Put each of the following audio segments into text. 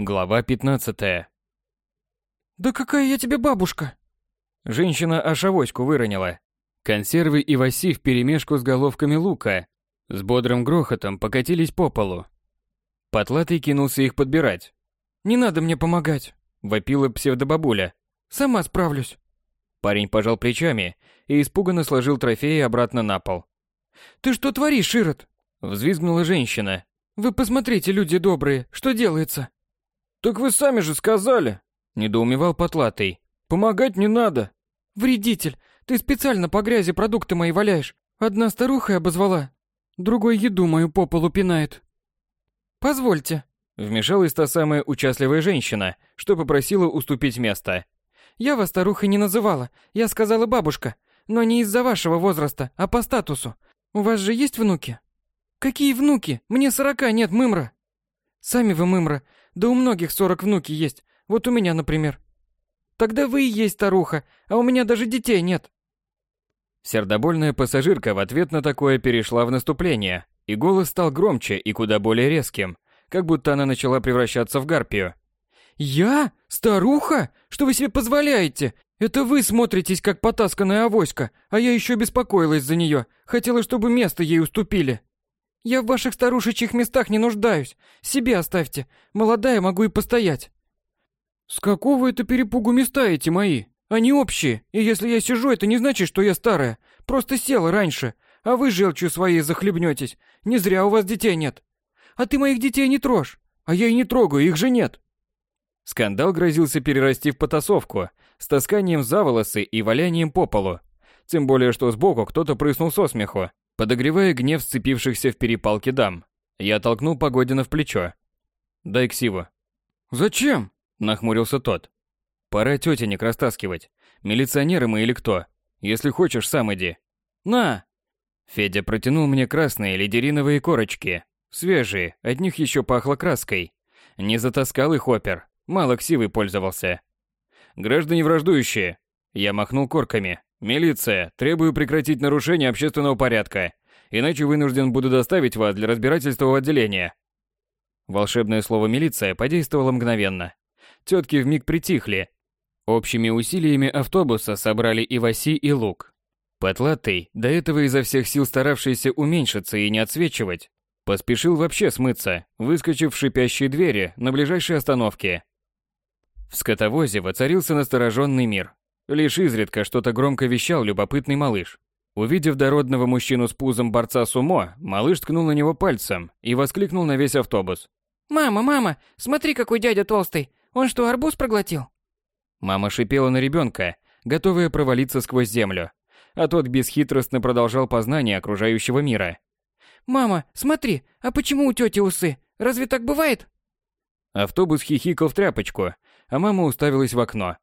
Глава 15. Да какая я тебе бабушка? Женщина аж авоську выронила. Консервы и васи вперемешку с головками лука с бодрым грохотом покатились по полу. Потлатый кинулся их подбирать. Не надо мне помогать, Вопила псевдобабуля. сама справлюсь. Парень пожал плечами и испуганно сложил трофеи обратно на пол. Ты что творишь, Ирод? Взвизгнула женщина. Вы посмотрите, люди добрые, что делается? Так вы сами же сказали, Недоумевал Потлатый. помогать не надо. Вредитель, ты специально по грязи продукты мои валяешь. Одна старуха обозвала, другой еду мою по полу пинает. Позвольте. Вмешалась та самая участливая женщина, что попросила уступить место. Я вас старухой не называла, я сказала бабушка, но не из-за вашего возраста, а по статусу. У вас же есть внуки? Какие внуки? Мне сорока нет, мымра. Сами вы мымра, да у многих сорок внуки есть, вот у меня, например. Тогда вы и есть старуха, а у меня даже детей нет. Сердобольная пассажирка в ответ на такое перешла в наступление, и голос стал громче и куда более резким, как будто она начала превращаться в гарпию. Я? Старуха? Что вы себе позволяете? Это вы смотритесь как потасканная авоська, а я еще беспокоилась за нее, хотела, чтобы место ей уступили. Я в ваших старушечьих местах не нуждаюсь, себе оставьте, молодая могу и постоять. С какого это перепугу места эти мои? Они общие, и если я сижу, это не значит, что я старая, просто села раньше, а вы желчью своей захлебнетесь, не зря у вас детей нет. А ты моих детей не трожь, а я и не трогаю, их же нет. Скандал грозился перерасти в потасовку с тасканием за волосы и валянием по полу. Тем более, что сбоку кто-то прыснул со смеху, подогревая гнев сцепившихся в перепалке дам. Я толкнул Погодина в плечо. «Дай ксиву». Зачем? Нахмурился тот. «Пора тетенек растаскивать. Милиционеры мы или кто? Если хочешь, сам иди». На. Федя протянул мне красные лидериновые корочки. Свежие, от них еще пахло краской. Не затаскал их опер, мало ксивой пользовался. «Граждане враждующие!» Я махнул корками. «Милиция, требую прекратить нарушение общественного порядка, иначе вынужден буду доставить вас для разбирательства в отделение». Волшебное слово «милиция» подействовало мгновенно. Тетки вмиг притихли. Общими усилиями автобуса собрали и Васи, и Лук. Потлатый, до этого изо всех сил старавшийся уменьшиться и не отсвечивать, поспешил вообще смыться, выскочив в шипящие двери на ближайшей остановке. В скотовозе воцарился настороженный мир. Лишь изредка что-то громко вещал любопытный малыш. Увидев дородного мужчину с пузом борца сумо, малыш ткнул на него пальцем и воскликнул на весь автобус. Мама, мама, смотри, какой дядя толстый. Он что, арбуз проглотил? Мама шипела на ребенка, готовая провалиться сквозь землю, а тот бесхитростно продолжал познание окружающего мира. Мама, смотри, а почему у тети усы? Разве так бывает? Автобус хихикал в тряпочку, а мама уставилась в окно,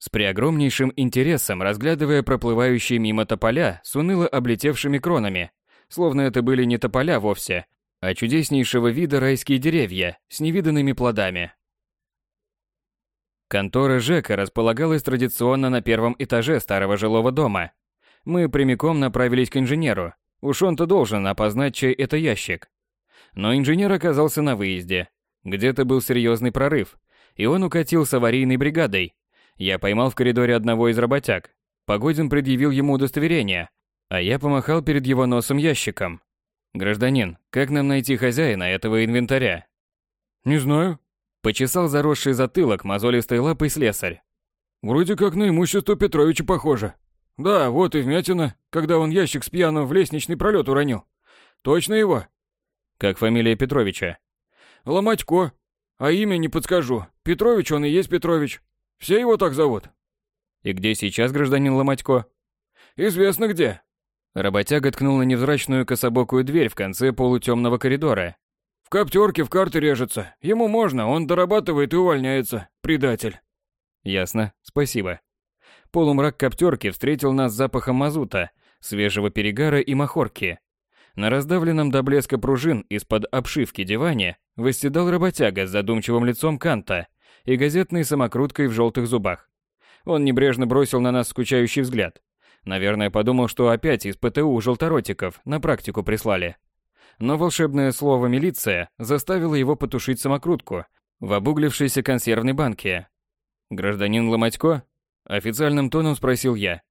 с преогромнейшим интересом разглядывая проплывающие мимо тополя с уныло облетевшими кронами, словно это были не тополя вовсе, а чудеснейшего вида райские деревья с невиданными плодами. Контора ЖЭКа располагалась традиционно на первом этаже старого жилого дома. Мы прямиком направились к инженеру. Уж он-то должен опознать, чей это ящик. Но инженер оказался на выезде. Где-то был серьезный прорыв, и он укатил с аварийной бригадой. Я поймал в коридоре одного из работяг. Погодин предъявил ему удостоверение, а я помахал перед его носом ящиком. «Гражданин, как нам найти хозяина этого инвентаря?» Не знаю. Почесал заросший затылок мозолистой лапой слесарь. Вроде как на имущество Петровича похоже. Да, вот и вмятина, когда он ящик с пьяным в лестничный пролет уронил. Точно его? Как фамилия Петровича? Ломатько. А имя не подскажу. Петрович он и есть Петрович. Все его так зовут. И где сейчас гражданин Ломатько? Известно где. Работяга ткнул на невзрачную кособокую дверь в конце полутемного коридора. В коптерке в карты режется. Ему можно, он дорабатывает и увольняется. Предатель. Ясно, спасибо. Полумрак коптерки встретил нас запахом мазута, свежего перегара и махорки. На раздавленном до блеска пружин из-под обшивки диване восседал работяга с задумчивым лицом канта и газетной самокруткой в желтых зубах. Он небрежно бросил на нас скучающий взгляд. Наверное, подумал, что опять из ПТУ желторотиков на практику прислали. Но волшебное слово «милиция» заставило его потушить самокрутку, в обуглившейся консервной банке. «Гражданин Ломатько?» – официальным тоном спросил я.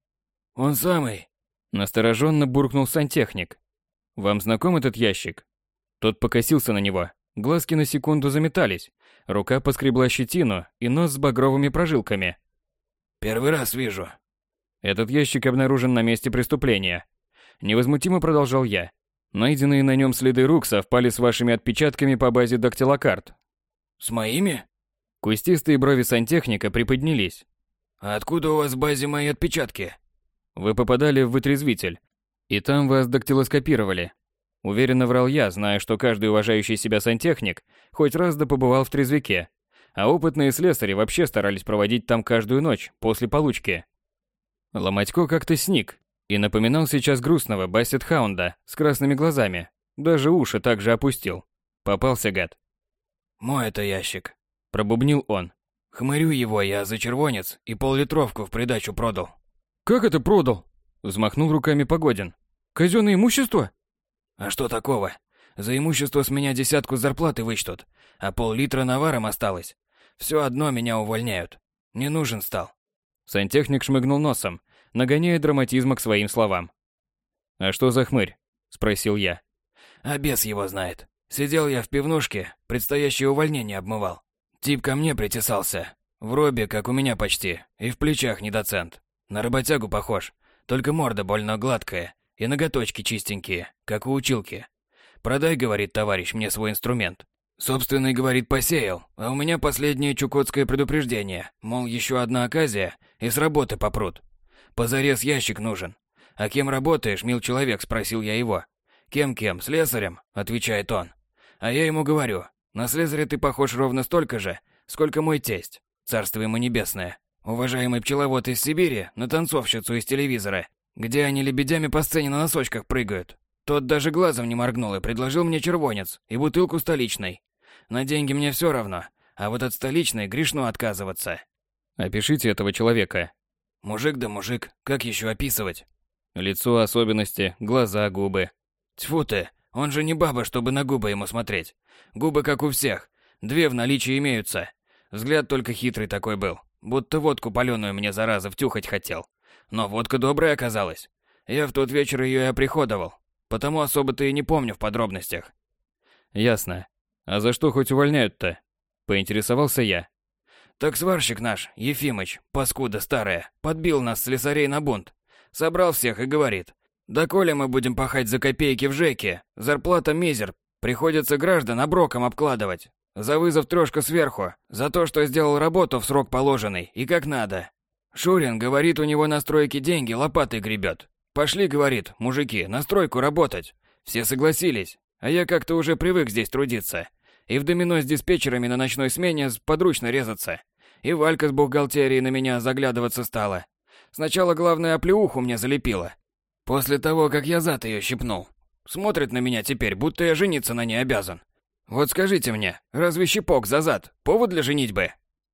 «Он самый», – настороженно буркнул сантехник. «Вам знаком этот ящик?» Тот покосился на него. Глазки на секунду заметались. Рука поскребла щетину и нос с багровыми прожилками. «Первый раз вижу». Этот ящик обнаружен на месте преступления. Невозмутимо продолжал я. Найденные на нем следы рук совпали с вашими отпечатками по базе дактилокарт. «С моими?» Кустистые брови сантехника приподнялись. «А откуда у вас в базе мои отпечатки?» «Вы попадали в вытрезвитель, и там вас дактилоскопировали. Уверенно врал я, зная, что каждый уважающий себя сантехник хоть раз да побывал в трезвике, а опытные слесари вообще старались проводить там каждую ночь после получки. Ломатько как-то сник и напоминал сейчас грустного бассет-хаунда с красными глазами, даже уши также опустил. Попался гад. «Мой это ящик», – пробубнил он. «Хмырю его я за червонец и пол-литровку в придачу продал». «Как это продал?» – взмахнул руками Погодин. «Казённое имущество?» А что такого? За имущество с меня десятку зарплаты вычтут, а пол-литра наваром осталось. Все одно меня увольняют. Не нужен стал. Сантехник шмыгнул носом, нагоняя драматизма к своим словам. «А что за хмырь?» – спросил я. «А бес его знает. Сидел я в пивнушке, предстоящее увольнение обмывал. Тип ко мне притесался. В робе, как у меня почти, и в плечах недоцент. На работягу похож, только морда больно гладкая, и ноготочки чистенькие, как у училки. Продай, говорит товарищ, мне свой инструмент. Собственный, говорит, посеял, а у меня последнее чукотское предупреждение, мол, еще одна оказия, и с работы попрут. Позарез ящик нужен. А кем работаешь, мил человек, спросил я его. Кем-кем, слесарем, отвечает он. А я ему говорю, на слесаря ты похож ровно столько же, сколько мой тесть, царство ему небесное. Уважаемый пчеловод из Сибири, на танцовщицу из телевизора, где они лебедями по сцене на носочках прыгают. Тот даже глазом не моргнул и предложил мне червонец и бутылку столичной. На деньги мне все равно, а вот от столичной грешно отказываться. Опишите этого человека. Мужик да мужик, как еще описывать? Лицо особенности, глаза, губы. Тьфу ты, он же не баба, чтобы на губы ему смотреть. Губы как у всех, две в наличии имеются. Взгляд только хитрый такой был, будто водку паленую мне зараза втюхать хотел. Но водка добрая оказалась. Я в тот вечер ее и оприходовал, потому особо-то и не помню в подробностях. Ясно. А за что хоть увольняют-то? Поинтересовался я. Так сварщик наш, Ефимыч, паскуда старая, подбил нас слесарей на бунт. Собрал всех и говорит, да коли мы будем пахать за копейки в ЖЭКе, зарплата мизер, приходится граждан оброком обкладывать. За вызов трешка сверху, за то, что сделал работу в срок положенный и как надо. Шурин говорит, у него на стройке деньги лопатой гребет. Пошли, говорит, мужики, на стройку работать. Все согласились, а я как-то уже привык здесь трудиться. И в домино с диспетчерами на ночной смене подручно резаться. И Валька с бухгалтерией на меня заглядываться стала. Сначала главное оплеуху мне залепила. После того, как я зад ее щипнул. Смотрит на меня теперь, будто я жениться на ней обязан. Вот скажите мне, разве щипок за зад повод для женитьбы?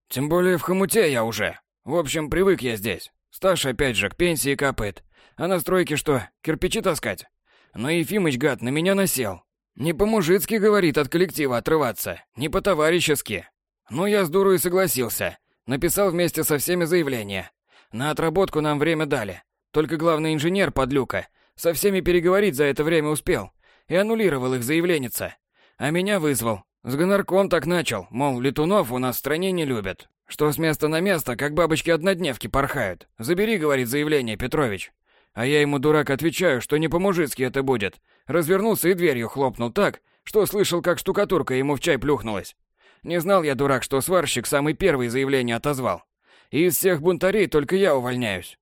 Тем более в хомуте я уже, в общем, привык я здесь. Стаж опять же к пенсии капает. А на стройке что, кирпичи таскать? Но Ефимыч, гад, на меня насел. Не по-мужицки, говорит, от коллектива отрываться. Не по-товарищески. Ну, я с дуру и согласился. Написал вместе со всеми заявление. На отработку нам время дали. Только главный инженер подлюка со всеми переговорить за это время успел. И аннулировал их заявленница. А меня вызвал. С гонорком так начал, мол, летунов у нас в стране не любят. Что с места на место, как бабочки-однодневки порхают. Забери, говорит, заявление, Петрович. А я ему, дурак, отвечаю, что не по-мужицки это будет. Развернулся и дверью хлопнул так, что слышал, как штукатурка ему в чай плюхнулась. Не знал я, дурак, что сварщик самый первый заявление отозвал. И из всех бунтарей только я увольняюсь.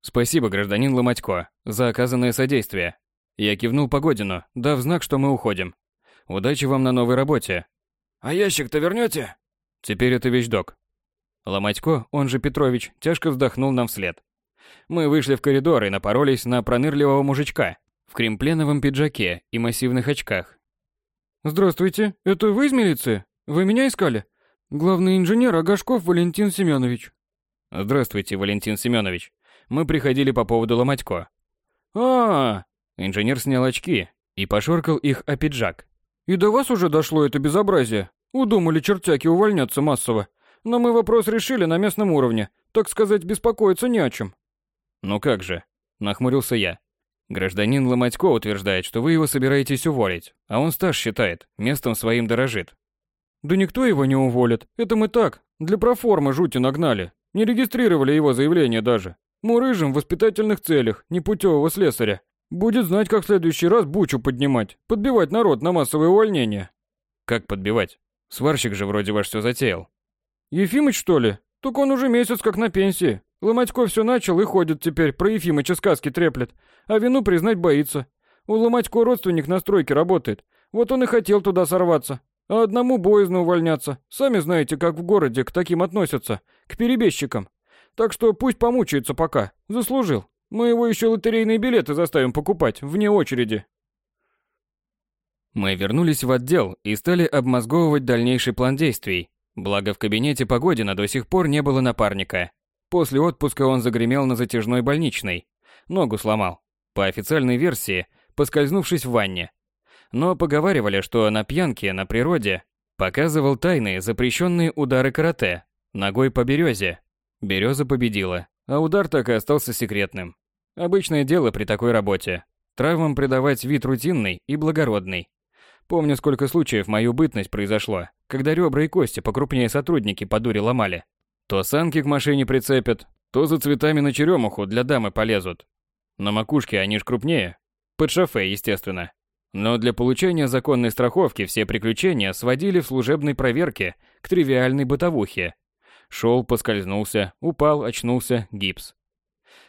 Спасибо, гражданин Ломатько, за оказанное содействие. Я кивнул Погодину, дав знак, что мы уходим. Удачи вам на новой работе. А ящик-то вернете? Теперь это вещдок. Ломатько, он же Петрович, тяжко вздохнул нам вслед. Мы вышли в коридор и напоролись на пронырливого мужичка в кремпленовом пиджаке и массивных очках. «Здравствуйте, это вы из милиции? Вы меня искали? Главный инженер Агашков Валентин Семенович». «Здравствуйте, Валентин Семенович. Мы приходили по поводу Ломатько». А, -а, а Инженер снял очки и пошоркал их о пиджак. «И до вас уже дошло это безобразие? Удумали чертяки увольняться массово. Но мы вопрос решили на местном уровне. Так сказать, беспокоиться не о чем. Ну как же? Нахмурился я. Гражданин Ломатько утверждает, что вы его собираетесь уволить, а он стаж считает, местом своим дорожит. Да никто его не уволит. Это мы так, для проформы жути нагнали. Не регистрировали его заявление даже. Мурыжим в воспитательных целях, непутевого слесаря. Будет знать, как в следующий раз бучу поднимать, подбивать народ на массовое увольнение. Как подбивать? Сварщик же вроде ваш все затеял. Ефимыч, что ли? Так он уже месяц как на пенсии. Ломатько все начал и ходит теперь, про Ефимыча сказки треплет, а вину признать боится. У Ломатько родственник на стройке работает, вот он и хотел туда сорваться. А одному боязно увольняться. Сами знаете, как в городе к таким относятся, к перебежчикам. Так что пусть помучается пока. Заслужил. Мы его еще лотерейные билеты заставим покупать, вне очереди. Мы вернулись в отдел и стали обмозговывать дальнейший план действий. Благо в кабинете Погодина до сих пор не было напарника. После отпуска он загремел на затяжной больничной. Ногу сломал. По официальной версии, поскользнувшись в ванне. Но поговаривали, что на пьянке на природе показывал тайные запрещенные удары карате ногой по березе Береза победила, а удар так и остался секретным. Обычное дело при такой работе. Травмам придавать вид рутинный и благородный. Помню, сколько случаев мою бытность произошло, когда ребра и кости покрупнее сотрудники по дуре ломали. То санки к машине прицепят, то за цветами на черемуху для дамы полезут. На макушке они ж крупнее. Под шофе, естественно. Но для получения законной страховки все приключения сводили в служебной проверке к тривиальной бытовухе. Шел, поскользнулся, упал, очнулся, гипс.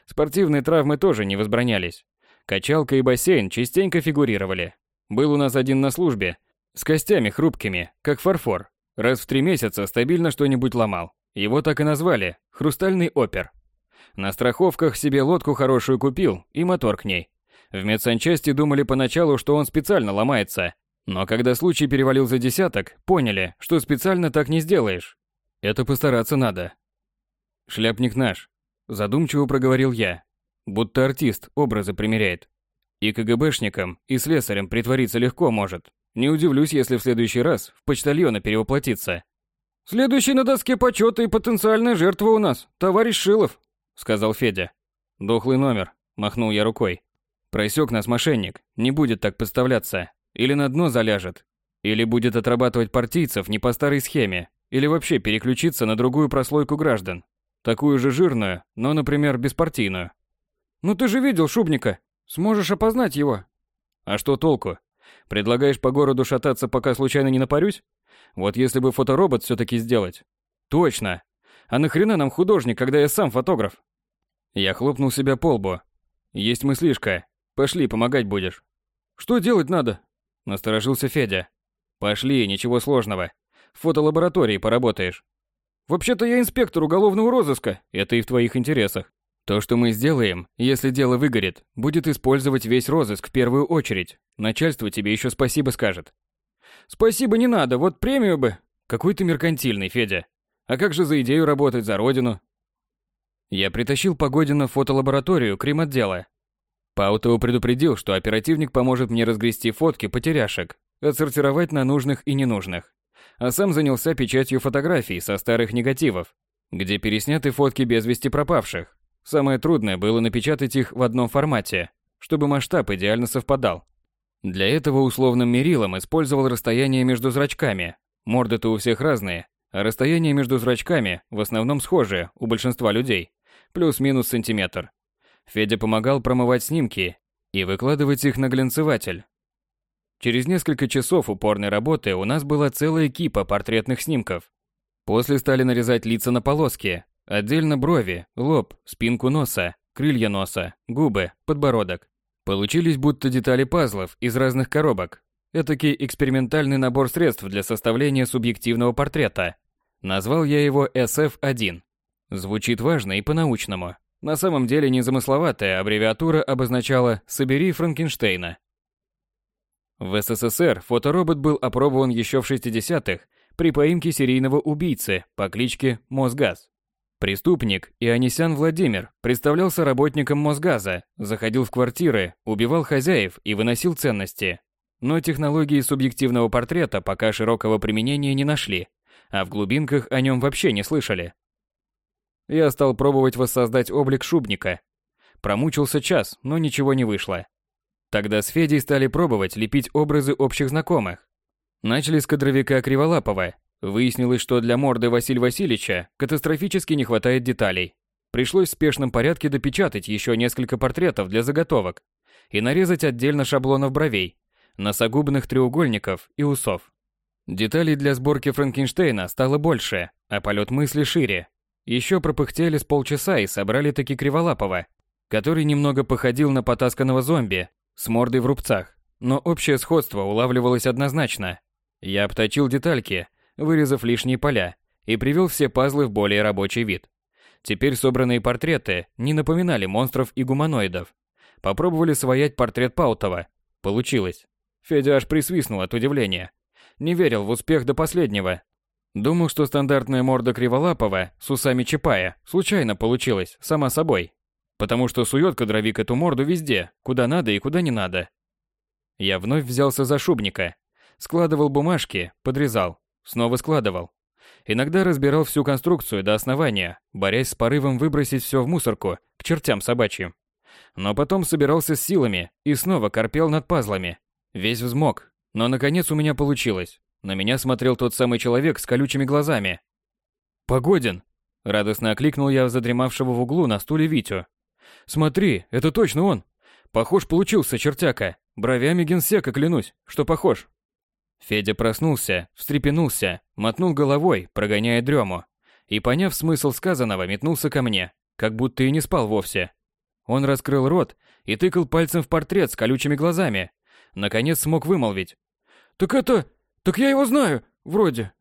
Спортивные травмы тоже не возбранялись. Качалка и бассейн частенько фигурировали. Был у нас один на службе, с костями хрупкими, как фарфор. Раз в три месяца стабильно что-нибудь ломал. Его так и назвали – «Хрустальный опер». На страховках себе лодку хорошую купил и мотор к ней. В медсанчасти думали поначалу, что он специально ломается. Но когда случай перевалил за десяток, поняли, что специально так не сделаешь. Это постараться надо. Шляпник наш, задумчиво проговорил я, будто артист образы примеряет. И КГБшникам, и слесарем притвориться легко может. Не удивлюсь, если в следующий раз в почтальона перевоплотиться. «Следующий на доске почета и потенциальная жертва у нас, товарищ Шилов», — сказал Федя. «Дохлый номер», — махнул я рукой. «Просек нас мошенник, не будет так подставляться. Или на дно заляжет, или будет отрабатывать партийцев не по старой схеме, или вообще переключиться на другую прослойку граждан. Такую же жирную, но, например, беспартийную. Ну ты же видел Шубника. Сможешь опознать его. А что толку? Предлагаешь по городу шататься, пока случайно не напарюсь? Вот если бы фоторобот все-таки сделать. Точно. А нахрена нам художник, когда я сам фотограф? Я хлопнул себя по лбу. Есть мыслишка. Пошли, помогать будешь. Что делать надо? Насторожился Федя. Пошли, ничего сложного в фотолаборатории поработаешь. Вообще-то я инспектор уголовного розыска, это и в твоих интересах. То, что мы сделаем, если дело выгорит, будет использовать весь розыск в первую очередь. Начальство тебе еще спасибо скажет. Спасибо не надо, вот премию бы. Какой ты меркантильный, Федя. А как же за идею работать за родину? Я притащил Погодина в фотолабораторию Крим-отдела. Паутову предупредил, что оперативник поможет мне разгрести фотки потеряшек, отсортировать на нужных и ненужных а сам занялся печатью фотографий со старых негативов, где пересняты фотки без вести пропавших. Самое трудное было напечатать их в одном формате, чтобы масштаб идеально совпадал. Для этого условным мерилом использовал расстояние между зрачками. Морды-то у всех разные, а расстояние между зрачками в основном схожее у большинства людей, плюс-минус сантиметр. Федя помогал промывать снимки и выкладывать их на глянцеватель, Через несколько часов упорной работы у нас была целая кипа портретных снимков. После стали нарезать лица на полоски, отдельно брови, лоб, спинку носа, крылья носа, губы, подбородок. Получились будто детали пазлов из разных коробок. Этакий экспериментальный набор средств для составления субъективного портрета. Назвал я его SF-1. Звучит важно и по-научному. На самом деле незамысловатая аббревиатура обозначала «Собери Франкенштейна». В СССР фоторобот был опробован еще в 60-х при поимке серийного убийцы по кличке Мосгаз. Преступник Ионисян Владимир представлялся работником Мосгаза, заходил в квартиры, убивал хозяев и выносил ценности. но технологии субъективного портрета пока широкого применения не нашли, а в глубинках о нем вообще не слышали. Я стал пробовать воссоздать облик шубника. Промучился час, но ничего не вышло. Тогда с Федей стали пробовать лепить образы общих знакомых. Начали с кадровика Криволапова. Выяснилось, что для морды Василия Васильевича катастрофически не хватает деталей. Пришлось в спешном порядке допечатать еще несколько портретов для заготовок и нарезать отдельно шаблонов бровей, носогубных треугольников и усов. Деталей для сборки Франкенштейна стало больше, а полет мысли шире. Еще пропыхтели с полчаса и собрали таки Криволапова, который немного походил на потасканного зомби с мордой в рубцах, но общее сходство улавливалось однозначно. Я обточил детальки, вырезав лишние поля, и привел все пазлы в более рабочий вид. Теперь собранные портреты не напоминали монстров и гуманоидов. Попробовали своять портрет Паутова. Получилось. Федя аж присвистнул от удивления. Не верил в успех до последнего. Думал, что стандартная морда Криволапова с усами Чапая случайно получилась, сама собой. Потому что сует кадровик эту морду везде, куда надо и куда не надо. Я вновь взялся за шубника. Складывал бумажки, подрезал. Снова складывал. Иногда разбирал всю конструкцию до основания, борясь с порывом выбросить все в мусорку, к чертям собачьим. Но потом собирался с силами и снова корпел над пазлами. Весь взмок, но наконец у меня получилось. На меня смотрел тот самый человек с колючими глазами. «Погодин!» – радостно окликнул я задремавшего в углу на стуле Витю. «Смотри, это точно он! Похож получился, чертяка! Бровями генсека клянусь, что похож!» Федя проснулся, встрепенулся, мотнул головой, прогоняя дрему, и, поняв смысл сказанного, метнулся ко мне, как будто и не спал вовсе. Он раскрыл рот и тыкал пальцем в портрет с колючими глазами. Наконец смог вымолвить. «Так это... Так я его знаю, вроде.